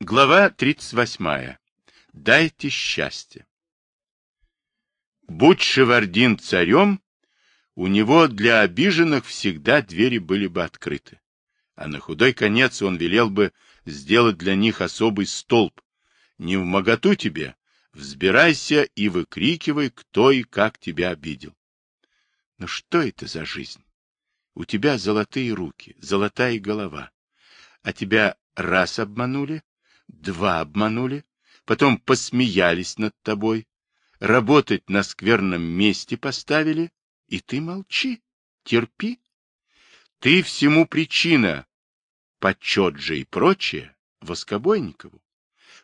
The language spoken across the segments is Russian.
Глава 38. Дайте счастье. Будь Шевардин царем, у него для обиженных всегда двери были бы открыты. А на худой конец он велел бы сделать для них особый столб. Не в моготу тебе, взбирайся и выкрикивай, кто и как тебя обидел. Но что это за жизнь? У тебя золотые руки, золотая голова. А тебя раз обманули, два обманули, потом посмеялись над тобой, работать на скверном месте поставили, и ты молчи, терпи. Ты всему причина, почет же и прочее, Воскобойникову.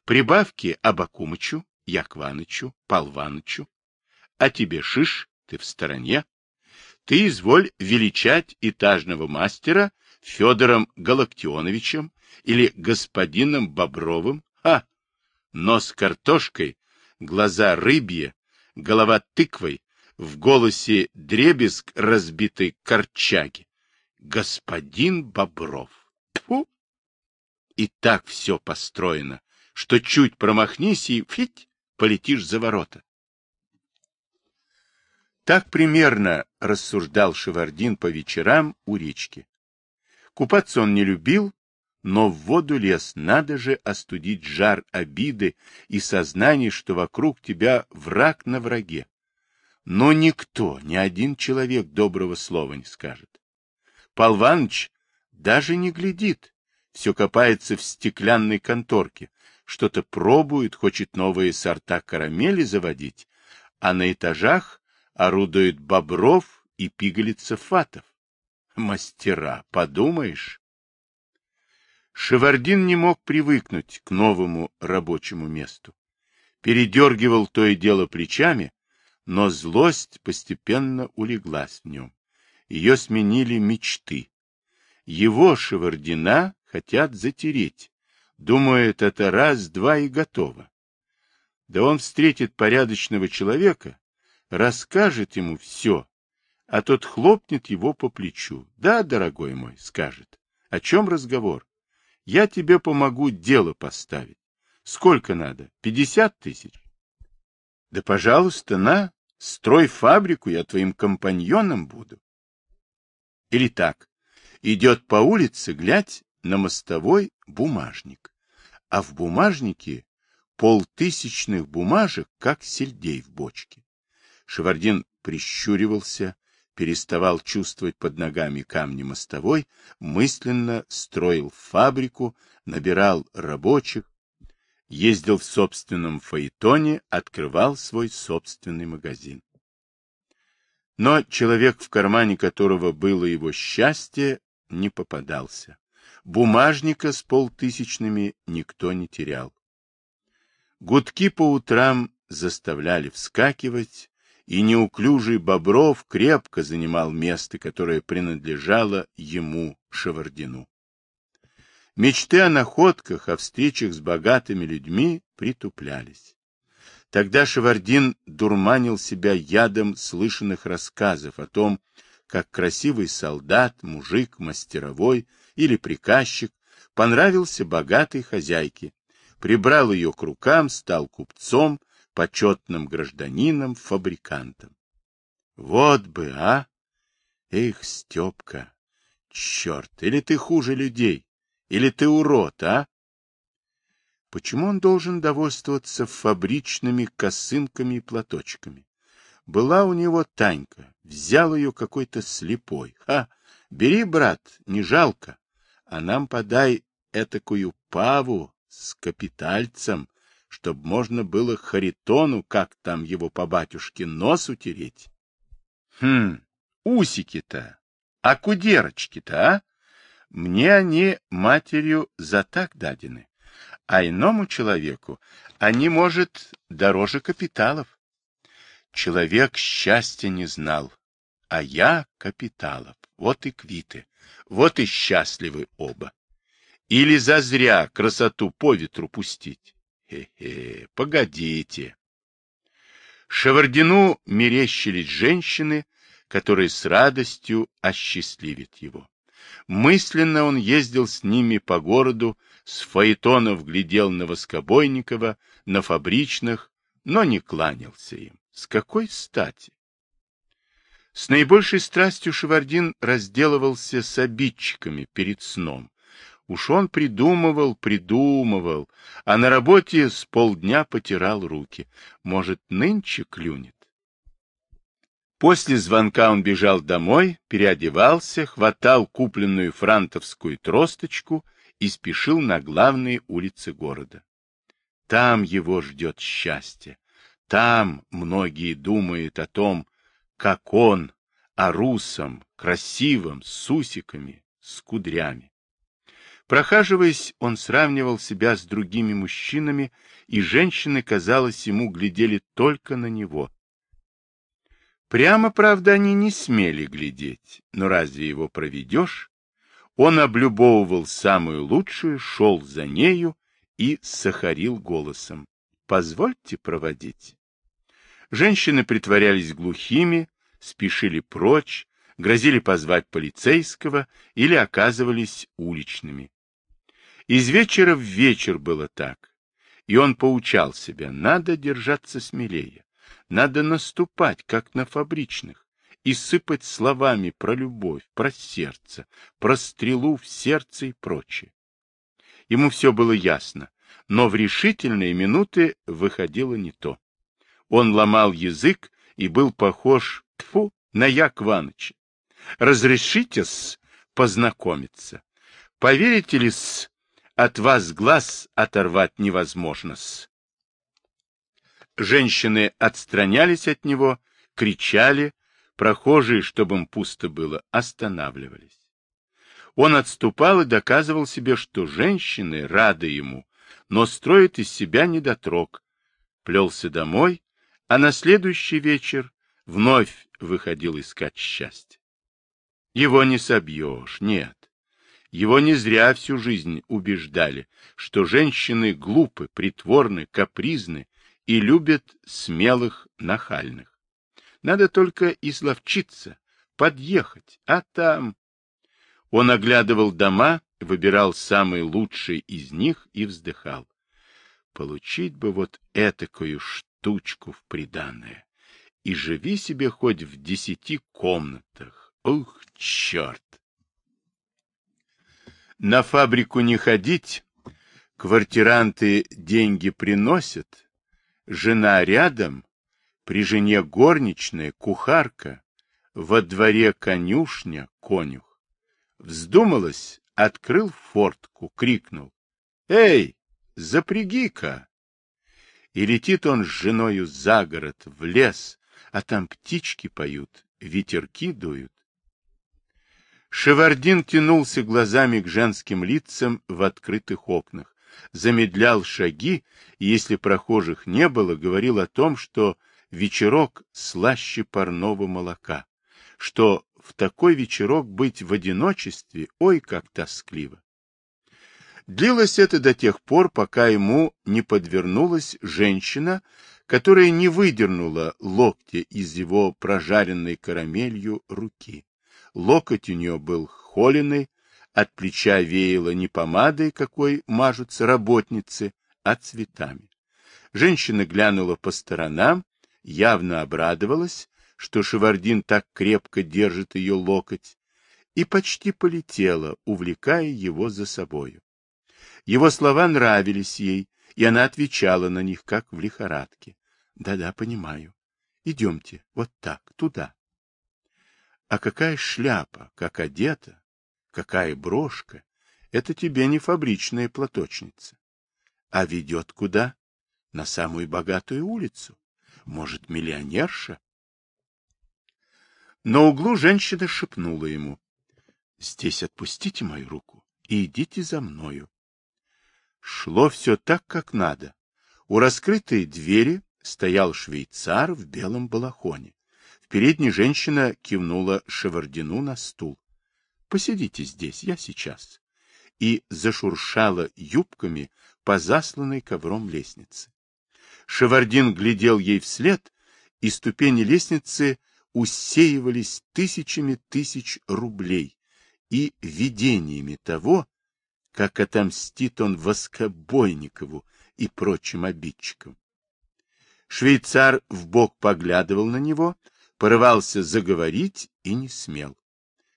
Прибавки Абакумычу, Якванычу, Полванычу. А тебе шиш, ты в стороне. Ты изволь величать этажного мастера Федором Галактионовичем или господином Бобровым? А! Нос картошкой, глаза рыбье, голова тыквой, в голосе дребезг разбитой корчаги. Господин Бобров. Тьфу! И так все построено, что чуть промахнись и фить, полетишь за ворота. Так примерно рассуждал Шевардин по вечерам у речки. Купаться он не любил, но в воду лез, надо же остудить жар обиды и сознание, что вокруг тебя враг на враге. Но никто, ни один человек доброго слова не скажет. Пал Иваныч даже не глядит, все копается в стеклянной конторке, что-то пробует, хочет новые сорта карамели заводить, а на этажах орудует Бобров и пигалица Фатов. Мастера, подумаешь. Шевардин не мог привыкнуть к новому рабочему месту. Передергивал то и дело плечами, но злость постепенно улеглась в нем. Ее сменили мечты. Его, Шевардина, хотят затереть. Думает, это раз-два и готово. Да он встретит порядочного человека, расскажет ему все, а тот хлопнет его по плечу. Да, дорогой мой, скажет. О чем разговор? Я тебе помогу дело поставить. Сколько надо? Пятьдесят тысяч? Да, пожалуйста, на, строй фабрику, я твоим компаньоном буду. Или так, идет по улице, глядь, на мостовой бумажник, а в бумажнике полтысячных бумажек, как сельдей в бочке. Шевардин прищуривался, переставал чувствовать под ногами камни мостовой, мысленно строил фабрику, набирал рабочих, ездил в собственном фаэтоне, открывал свой собственный магазин. Но человек, в кармане которого было его счастье, не попадался. Бумажника с полтысячными никто не терял. Гудки по утрам заставляли вскакивать, и неуклюжий Бобров крепко занимал место, которое принадлежало ему, Шевардину. Мечты о находках, о встречах с богатыми людьми притуплялись. Тогда Шевардин дурманил себя ядом слышанных рассказов о том, как красивый солдат, мужик, мастеровой или приказчик понравился богатой хозяйке, прибрал ее к рукам, стал купцом, почетным гражданином, фабрикантом. Вот бы, а! Эх, Степка, черт, или ты хуже людей, или ты урод, а? Почему он должен довольствоваться фабричными косынками и платочками? Была у него Танька, взял ее какой-то слепой. Ха, бери, брат, не жалко, а нам подай этакую паву с капитальцем, чтоб можно было Харитону, как там его по батюшке, нос утереть. Хм, усики-то, а кудерочки-то, а? Мне они матерью за так дадены, а иному человеку они, может, дороже капиталов. Человек счастья не знал, а я капиталов. Вот и квиты, вот и счастливы оба. Или зазря красоту по ветру пустить. Хе-хе, погодите. Шевардину мерещились женщины, которые с радостью осчастливят его. Мысленно он ездил с ними по городу, с фаэтонов глядел на Воскобойникова, на фабричных, но не кланялся им. С какой стати? С наибольшей страстью Шевардин разделывался с обидчиками перед сном. Уж он придумывал, придумывал, а на работе с полдня потирал руки. Может, нынче клюнет? После звонка он бежал домой, переодевался, хватал купленную франтовскую тросточку и спешил на главные улицы города. Там его ждет счастье. Там многие думают о том, как он, о русом, красивом, с усиками, с кудрями. Прохаживаясь, он сравнивал себя с другими мужчинами, и женщины, казалось, ему глядели только на него. Прямо, правда, они не смели глядеть, но разве его проведешь? Он облюбовывал самую лучшую, шел за нею и сахарил голосом. «Позвольте проводить». Женщины притворялись глухими, спешили прочь, грозили позвать полицейского или оказывались уличными. Из вечера в вечер было так, и он поучал себя, надо держаться смелее, надо наступать, как на фабричных, и сыпать словами про любовь, про сердце, про стрелу в сердце и прочее. Ему все было ясно, но в решительные минуты выходило не то. Он ломал язык и был похож Тьфу, на Якваныча. Разрешите-с познакомиться. Поверите ли-с, от вас глаз оторвать невозможно-с. Женщины отстранялись от него, кричали, прохожие, чтобы им пусто было, останавливались. Он отступал и доказывал себе, что женщины рады ему, но строят из себя недотрог. Плелся домой, а на следующий вечер вновь выходил искать счастье. Его не собьешь, нет. Его не зря всю жизнь убеждали, что женщины глупы, притворны, капризны и любят смелых, нахальных. Надо только изловчиться, подъехать, а там... Он оглядывал дома, выбирал самый лучший из них и вздыхал. Получить бы вот этакую штучку в приданное и живи себе хоть в десяти комнатах. Ух, черт! На фабрику не ходить, квартиранты деньги приносят, жена рядом, при жене горничная, кухарка, во дворе конюшня, конюх. Вздумалась, открыл фортку, крикнул. «Эй, запряги-ка!» И летит он с женою за город, в лес, а там птички поют, ветерки дуют. Шевардин тянулся глазами к женским лицам в открытых окнах, замедлял шаги, и если прохожих не было, говорил о том, что вечерок слаще парного молока, что в такой вечерок быть в одиночестве, ой, как тоскливо. Длилось это до тех пор, пока ему не подвернулась женщина, которая не выдернула локтя из его прожаренной карамелью руки. Локоть у нее был холеный, от плеча веяло не помадой, какой мажутся работницы, а цветами. Женщина глянула по сторонам, явно обрадовалась, что Шевардин так крепко держит ее локоть, и почти полетела, увлекая его за собою. Его слова нравились ей, и она отвечала на них, как в лихорадке. Да-да, понимаю. Идемте, вот так, туда. А какая шляпа, как одета, какая брошка. Это тебе не фабричная платочница. А ведет куда? На самую богатую улицу. Может, миллионерша? На углу женщина шепнула ему. Здесь отпустите мою руку и идите за мною. Шло все так, как надо. У раскрытой двери стоял швейцар в белом балахоне. Передней женщина кивнула Шевардину на стул. — Посидите здесь, я сейчас. И зашуршала юбками по засланной ковром лестнице. Шевардин глядел ей вслед, и ступени лестницы усеивались тысячами тысяч рублей и видениями того, как отомстит он Воскобойникову и прочим обидчикам. Швейцар в бок поглядывал на него, порывался заговорить и не смел.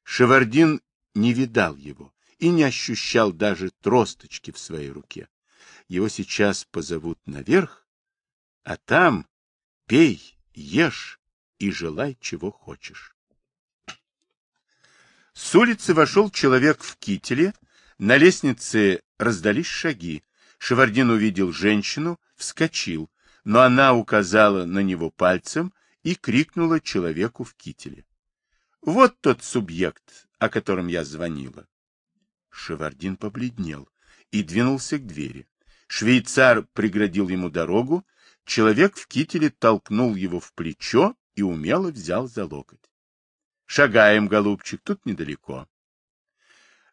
Шевардин не видал его и не ощущал даже тросточки в своей руке. Его сейчас позовут наверх, а там пей, ешь и желай, чего хочешь. С улицы вошел человек в кителе, на лестнице раздались шаги. Шевардин увидел женщину, вскочил, но она указала на него пальцем и крикнула человеку в кителе. — Вот тот субъект, о котором я звонила. Шевардин побледнел и двинулся к двери. Швейцар преградил ему дорогу, человек в кителе толкнул его в плечо и умело взял за локоть. — Шагаем, голубчик, тут недалеко.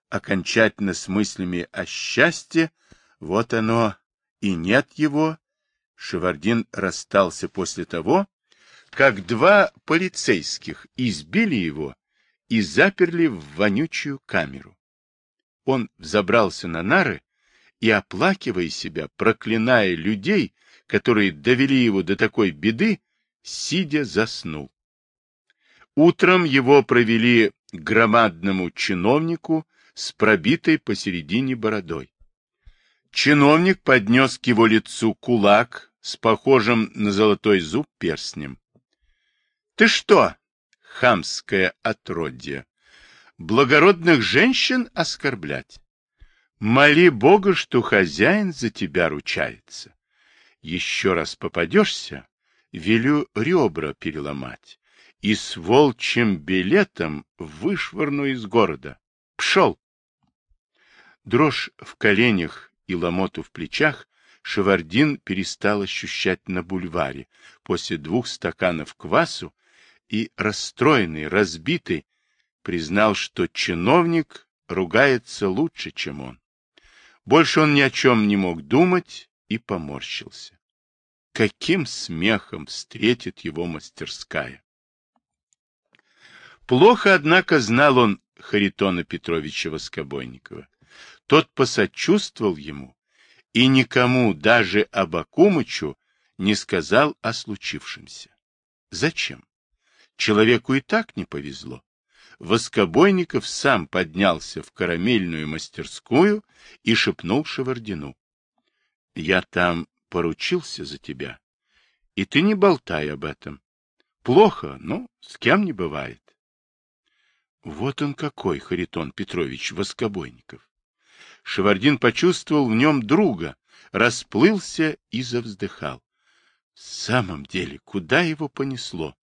Окончательно с мыслями о счастье, вот оно, и нет его, Шевардин расстался после того, как два полицейских избили его и заперли в вонючую камеру. Он взобрался на нары и, оплакивая себя, проклиная людей, которые довели его до такой беды, сидя заснул. Утром его провели громадному чиновнику с пробитой посередине бородой. Чиновник поднес к его лицу кулак с похожим на золотой зуб перстнем. — Ты что, хамское отродье, благородных женщин оскорблять? Моли Бога, что хозяин за тебя ручается. Еще раз попадешься, велю ребра переломать и с волчьим билетом вышвырну из города. Пшел! Дрожь в коленях и ломоту в плечах Шевардин перестал ощущать на бульваре после двух стаканов квасу и, расстроенный, разбитый, признал, что чиновник ругается лучше, чем он. Больше он ни о чем не мог думать и поморщился. Каким смехом встретит его мастерская! Плохо, однако, знал он Харитона Петровича Воскобойникова. Тот посочувствовал ему и никому, даже Абакумычу, не сказал о случившемся. Зачем? Человеку и так не повезло. Воскобойников сам поднялся в карамельную мастерскую и шепнул Шевардину. — Я там поручился за тебя, и ты не болтай об этом. Плохо, но с кем не бывает. Вот он какой, Харитон Петрович Воскобойников. Шевардин почувствовал в нем друга, расплылся и завздыхал. В самом деле, куда его понесло?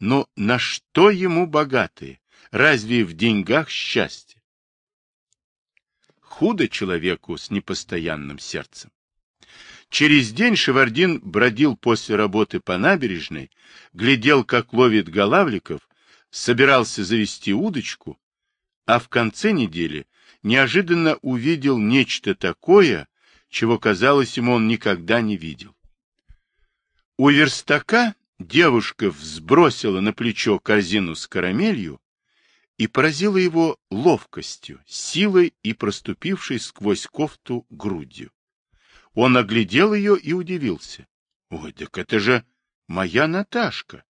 Но на что ему богатые? Разве в деньгах счастье? Худо человеку с непостоянным сердцем. Через день Шевардин бродил после работы по набережной, глядел, как ловит голавликов, собирался завести удочку, а в конце недели неожиданно увидел нечто такое, чего, казалось ему, он никогда не видел. У верстака девушка взбросила на плечо корзину с карамелью и поразила его ловкостью, силой и проступившей сквозь кофту грудью. Он оглядел ее и удивился. — Ой, так это же моя Наташка!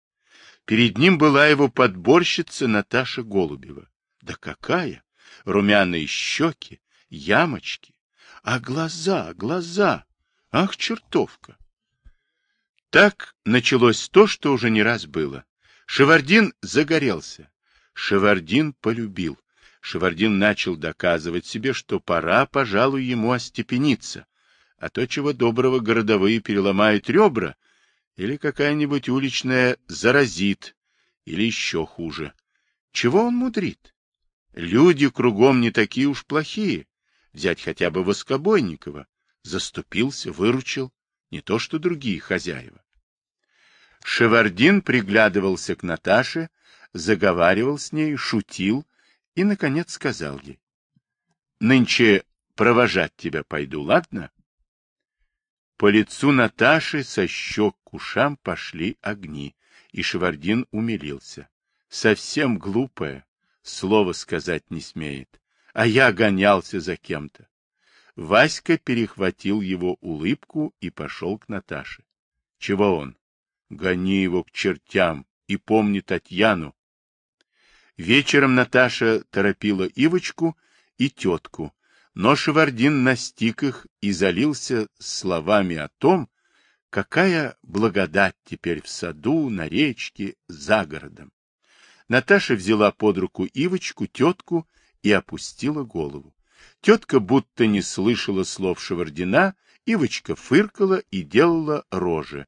Перед ним была его подборщица Наташа Голубева. Да какая! Румяные щеки, ямочки. А глаза, глаза! Ах, чертовка! Так началось то, что уже не раз было. Шевардин загорелся. Шевардин полюбил. Шевардин начал доказывать себе, что пора, пожалуй, ему остепениться. А то, чего доброго, городовые переломают ребра, или какая-нибудь уличная заразит, или еще хуже. Чего он мудрит? Люди кругом не такие уж плохие. Взять хотя бы Воскобойникова. Заступился, выручил. Не то что другие хозяева. Шевардин приглядывался к Наташе, заговаривал с ней, шутил и, наконец, сказал ей. — Нынче провожать тебя пойду, ладно? По лицу Наташи со щек к ушам пошли огни, и Шевардин умилился. Совсем глупая, слова сказать не смеет, а я гонялся за кем-то. Васька перехватил его улыбку и пошел к Наташе. Чего он? Гони его к чертям и помни Татьяну. Вечером Наташа торопила Ивочку и тетку, но Шевардин настиг их и залился словами о том, какая благодать теперь в саду, на речке, за городом. Наташа взяла под руку Ивочку, тетку и опустила голову. Тетка будто не слышала слов Шевардина, Ивочка фыркала и делала рожи.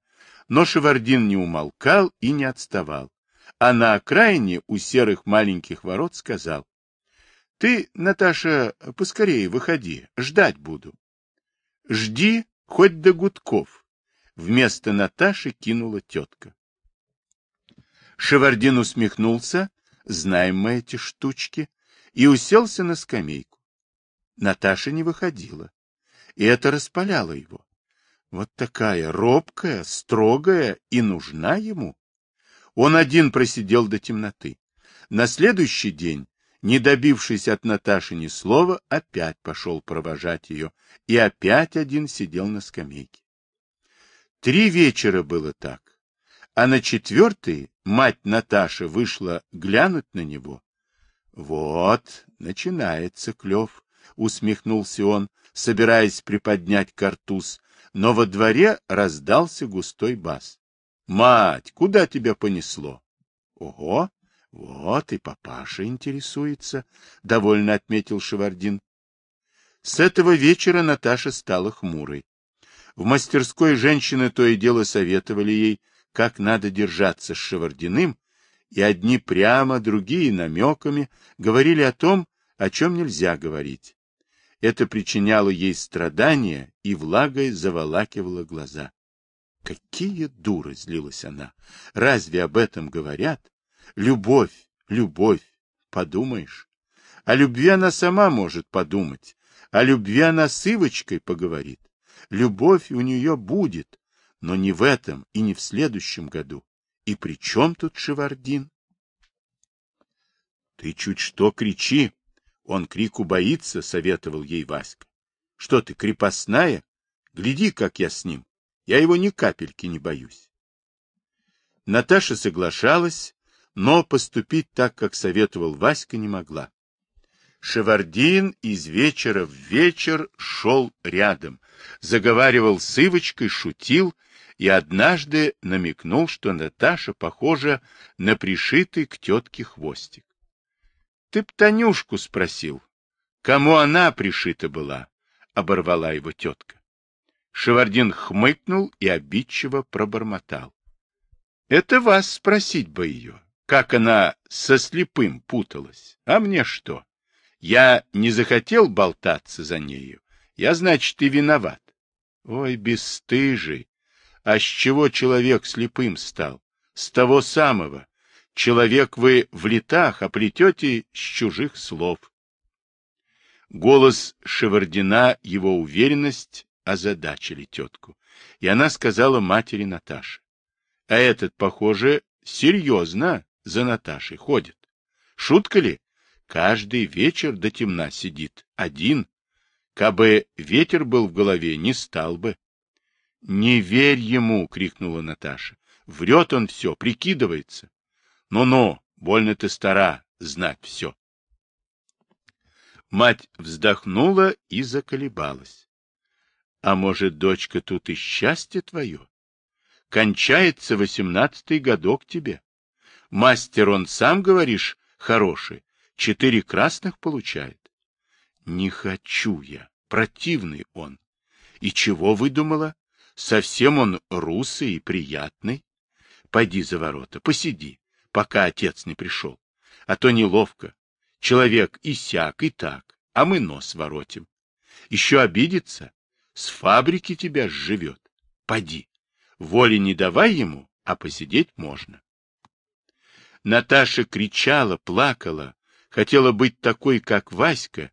Но Шевардин не умолкал и не отставал. А на окраине у серых маленьких ворот сказал. — Ты, Наташа, поскорее выходи, ждать буду. — Жди хоть до гудков. Вместо Наташи кинула тетка. Шевардин усмехнулся, знаем мы эти штучки, и уселся на скамейку. Наташа не выходила. И это распаляло его. Вот такая робкая, строгая и нужна ему. Он один просидел до темноты. На следующий день, не добившись от Наташи ни слова, опять пошел провожать ее, и опять один сидел на скамейке. Три вечера было так, а на четвертый мать Наташи вышла глянуть на него. Вот, начинается клев усмехнулся он, собираясь приподнять картуз, но во дворе раздался густой бас. — Мать, куда тебя понесло? — Ого, вот и папаша интересуется, — довольно отметил Шевардин. С этого вечера Наташа стала хмурой. В мастерской женщины то и дело советовали ей, как надо держаться с Шевардиным, и одни прямо, другие намеками говорили о том, о чем нельзя говорить. Это причиняло ей страдания и влагой заволакивало глаза. Какие дуры, злилась она. Разве об этом говорят? Любовь, любовь, подумаешь. О любви она сама может подумать. О любви она с Ивочкой поговорит. Любовь у нее будет, но не в этом и не в следующем году. И при чем тут Шевардин? Ты чуть что кричи, он крику боится, — советовал ей Васька. — Что ты, крепостная? Гляди, как я с ним. Я его ни капельки не боюсь. Наташа соглашалась, но поступить так, как советовал Васька, не могла. Шевардин из вечера в вечер шел рядом, заговаривал с Ивочкой, шутил и однажды намекнул, что Наташа похожа на пришитый к тетке хвостик. Ты б Танюшку спросил, кому она пришита была, — оборвала его тетка. Шевардин хмыкнул и обидчиво пробормотал. — Это вас спросить бы ее, как она со слепым путалась. А мне что? Я не захотел болтаться за нею. Я, значит, и виноват. Ой, бесстыжий! А с чего человек слепым стал? С того самого, Человек вы в летах, а плетете с чужих слов. Голос Шевардина, его уверенность озадачили тетку, и она сказала матери Наташи. А этот, похоже, серьезно за Наташей ходит. Шутка ли? Каждый вечер до темна сидит, один. Кабы ветер был в голове, не стал бы. — Не верь ему! — крикнула Наташа. — Врет он все, прикидывается. Ну-ну, больно ты стара, знать все. Мать вздохнула и заколебалась. А может, дочка, тут и счастье твое? Кончается восемнадцатый годок тебе. Мастер он сам, говоришь, хороший, четыре красных получает. Не хочу я, противный он. И чего выдумала? Совсем он русый и приятный. Пойди за ворота, посиди пока отец не пришел. А то неловко. Человек и сяк, и так, а мы нос воротим. Еще обидится, с фабрики тебя сживет. Поди, воли не давай ему, а посидеть можно. Наташа кричала, плакала, хотела быть такой, как Васька,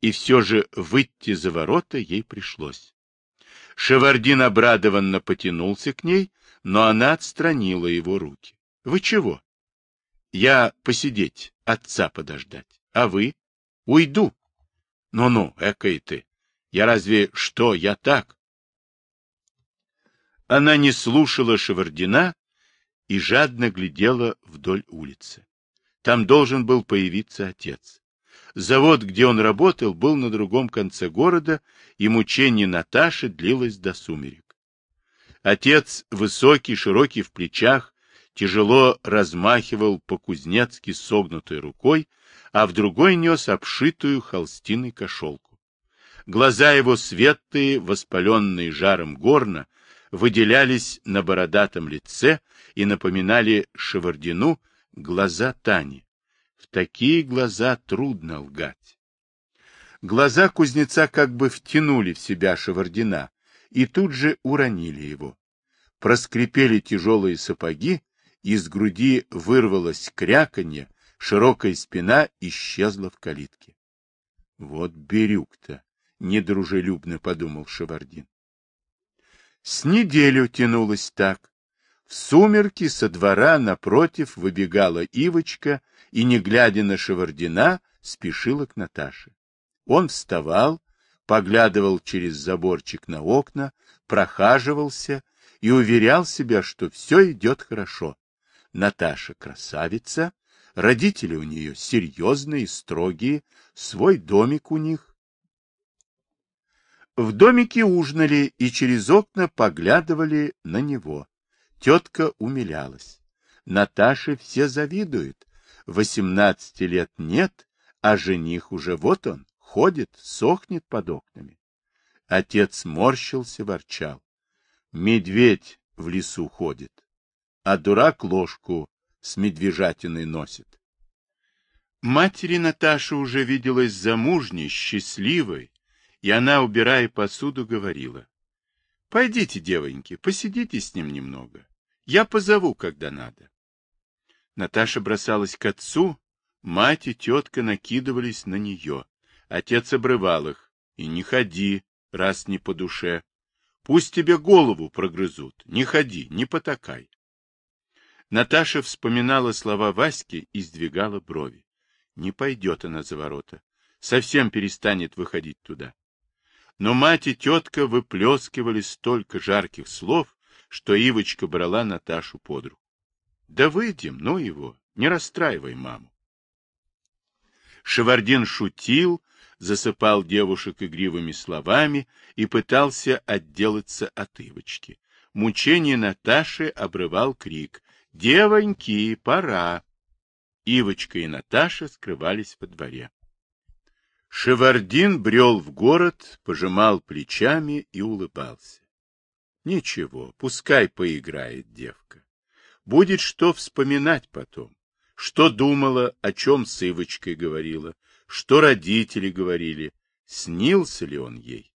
и все же выйти за ворота ей пришлось. Шевардин обрадованно потянулся к ней, но она отстранила его руки. — Вы чего? Я посидеть, отца подождать. А вы? Уйду. Ну-ну, экой ты. Я разве что, я так? Она не слушала Шевардина и жадно глядела вдоль улицы. Там должен был появиться отец. Завод, где он работал, был на другом конце города, и мучение Наташи длилось до сумерек. Отец, высокий, широкий в плечах, тяжело размахивал по-кузнецки согнутой рукой, а в другой нес обшитую холстиной кошелку. Глаза его светлые, воспаленные жаром горна, выделялись на бородатом лице и напоминали Шевардину глаза Тани. В такие глаза трудно лгать. Глаза кузнеца как бы втянули в себя Шевардина и тут же уронили его. Проскрипели тяжелые сапоги, из груди вырвалось кряканье, широкая спина исчезла в калитке. Вот берюк-то, недружелюбно подумал Шевардин. С неделю тянулось так. В сумерки со двора напротив выбегала Ивочка и, не глядя на Шевардина, спешила к Наташе. Он вставал, поглядывал через заборчик на окна, прохаживался и уверял себя, что все идет хорошо. Наташа красавица, родители у нее серьезные, строгие, свой домик у них, в домике ужинали и через окна поглядывали на него. Тетка умилялась. Наташе все завидуют. Восемнадцати лет нет, а жених уже вот он, ходит, сохнет под окнами. Отец морщился, ворчал. Медведь в лесу ходит, а дурак ложку с медвежатиной носит. Матери Наташа уже виделась замужней, счастливой, и она, убирая посуду, говорила. — Пойдите, девоньки, посидите с ним немного. Я позову, когда надо. Наташа бросалась к отцу, мать и тетка накидывались на нее. Отец обрывал их. И не ходи, раз не по душе. Пусть тебе голову прогрызут. Не ходи, не потакай. Наташа вспоминала слова Васьки и сдвигала брови. Не пойдет она за ворота. Совсем перестанет выходить туда. Но мать и тетка выплескивали столько жарких слов, что Ивочка брала Наташу под руку. — Да выйдем, ну его, не расстраивай маму. Шевардин шутил, засыпал девушек игривыми словами и пытался отделаться от Ивочки. Мучение Наташи обрывал крик «Девоньки, пора!». Ивочка и Наташа скрывались во дворе. Шевардин брел в город, пожимал плечами и улыбался. Ничего, пускай поиграет девка. Будет что вспоминать потом. Что думала, о чем с Ивочкой говорила, что родители говорили, снился ли он ей.